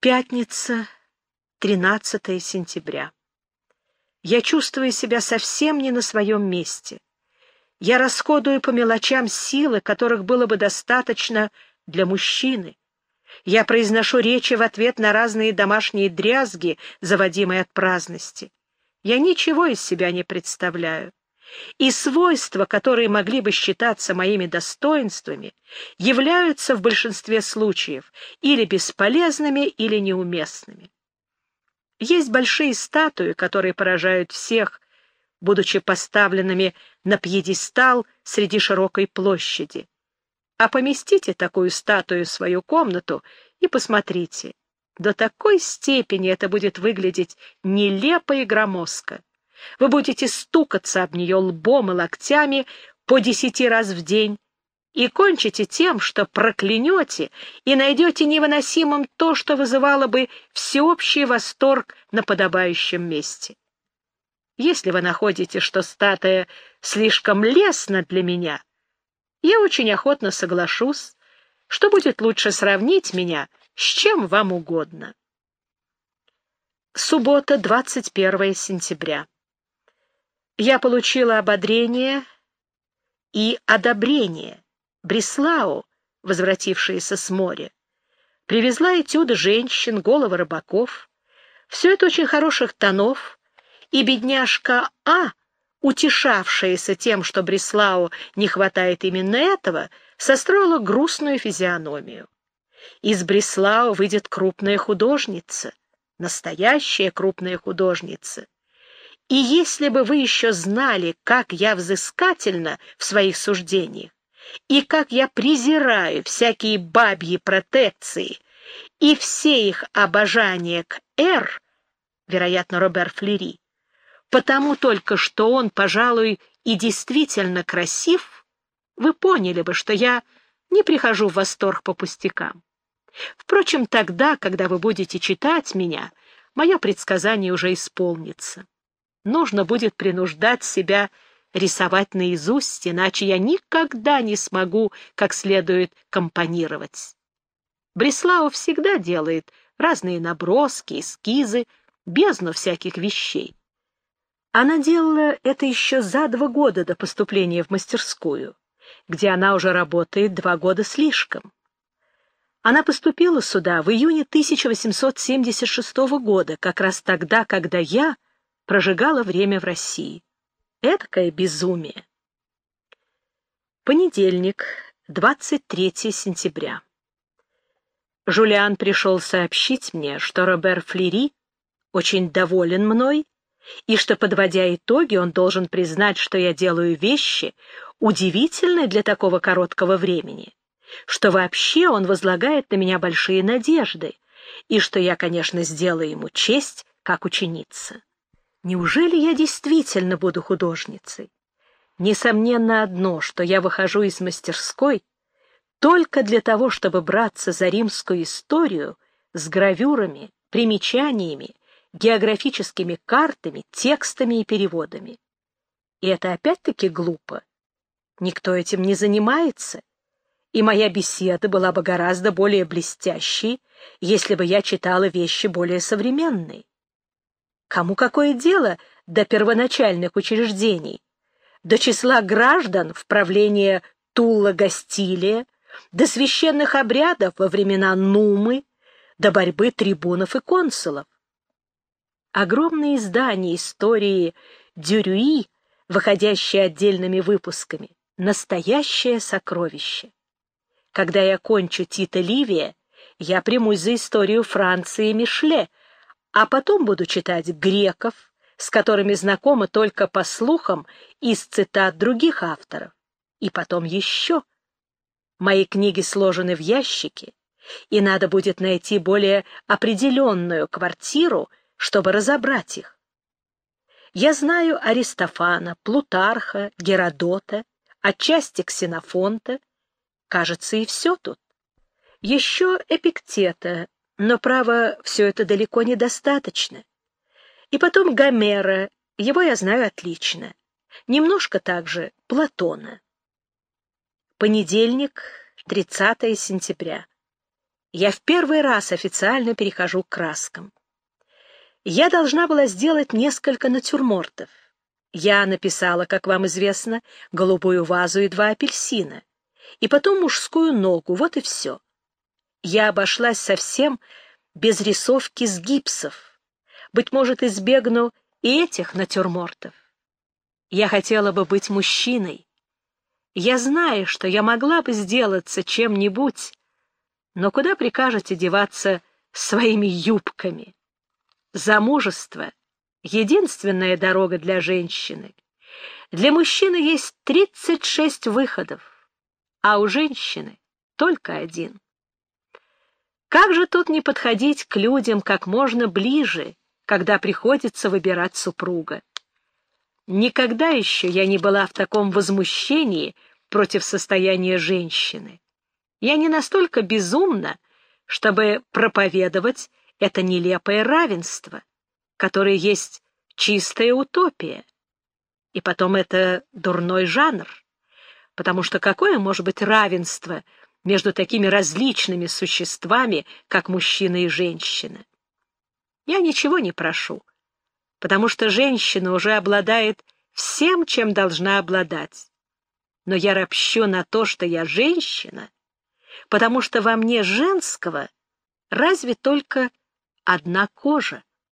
Пятница, 13 сентября. Я чувствую себя совсем не на своем месте. Я расходую по мелочам силы, которых было бы достаточно для мужчины. Я произношу речи в ответ на разные домашние дрязги, заводимые от праздности. Я ничего из себя не представляю и свойства, которые могли бы считаться моими достоинствами, являются в большинстве случаев или бесполезными, или неуместными. Есть большие статуи, которые поражают всех, будучи поставленными на пьедестал среди широкой площади. А поместите такую статую в свою комнату и посмотрите. До такой степени это будет выглядеть нелепо и громоздко. Вы будете стукаться об нее лбом и локтями по десяти раз в день и кончите тем, что проклянете и найдете невыносимым то, что вызывало бы всеобщий восторг на подобающем месте. Если вы находите, что статуя слишком лестна для меня, я очень охотно соглашусь, что будет лучше сравнить меня с чем вам угодно. Суббота, 21 сентября я получила ободрение и одобрение. Бреслау, возвратившаяся с моря, привезла этюды женщин, головы рыбаков. Все это очень хороших тонов, и бедняжка А, утешавшаяся тем, что Бреслау не хватает именно этого, состроила грустную физиономию. Из Бреслау выйдет крупная художница, настоящая крупная художница. И если бы вы еще знали, как я взыскательна в своих суждениях, и как я презираю всякие бабьи протекции и все их обожания к «Р», вероятно, Робер Флери, потому только что он, пожалуй, и действительно красив, вы поняли бы, что я не прихожу в восторг по пустякам. Впрочем, тогда, когда вы будете читать меня, мое предсказание уже исполнится нужно будет принуждать себя рисовать наизусть, иначе я никогда не смогу как следует компонировать. Бреслау всегда делает разные наброски, эскизы, бездну всяких вещей. Она делала это еще за два года до поступления в мастерскую, где она уже работает два года слишком. Она поступила сюда в июне 1876 года, как раз тогда, когда я прожигала время в России. Эдакое безумие. Понедельник, 23 сентября. Жулиан пришел сообщить мне, что Робер Флери очень доволен мной, и что, подводя итоги, он должен признать, что я делаю вещи, удивительные для такого короткого времени, что вообще он возлагает на меня большие надежды, и что я, конечно, сделаю ему честь как ученица. Неужели я действительно буду художницей? Несомненно одно, что я выхожу из мастерской только для того, чтобы браться за римскую историю с гравюрами, примечаниями, географическими картами, текстами и переводами. И это опять-таки глупо. Никто этим не занимается, и моя беседа была бы гораздо более блестящей, если бы я читала вещи более современные. Кому какое дело до первоначальных учреждений, до числа граждан в правлении Тула-Гастилия, до священных обрядов во времена Нумы, до борьбы трибунов и консулов? Огромные издания истории Дюрюи, выходящие отдельными выпусками, настоящее сокровище. Когда я кончу Тита Ливия, я примусь за историю Франции Мишле, а потом буду читать греков, с которыми знакомы только по слухам из цитат других авторов. И потом еще. Мои книги сложены в ящики, и надо будет найти более определенную квартиру, чтобы разобрать их. Я знаю Аристофана, Плутарха, Геродота, отчасти Ксенофонта, кажется, и все тут. Еще Эпиктета, но, право, все это далеко недостаточно. И потом Гомера, его я знаю отлично. Немножко также Платона. Понедельник, 30 сентября. я в первый раз официально перехожу к краскам. Я должна была сделать несколько натюрмортов. Я написала, как вам известно, голубую вазу и два апельсина, и потом мужскую ногу, вот и все. Я обошлась совсем без рисовки с гипсов. Быть может, избегну и этих натюрмортов. Я хотела бы быть мужчиной. Я знаю, что я могла бы сделаться чем-нибудь, но куда прикажете деваться своими юбками? Замужество — единственная дорога для женщины. Для мужчины есть 36 выходов, а у женщины только один. Как же тут не подходить к людям как можно ближе, когда приходится выбирать супруга? Никогда еще я не была в таком возмущении против состояния женщины. Я не настолько безумна, чтобы проповедовать это нелепое равенство, которое есть чистая утопия. И потом это дурной жанр, потому что какое может быть равенство между такими различными существами, как мужчина и женщина. Я ничего не прошу, потому что женщина уже обладает всем, чем должна обладать. Но я ропщу на то, что я женщина, потому что во мне женского разве только одна кожа.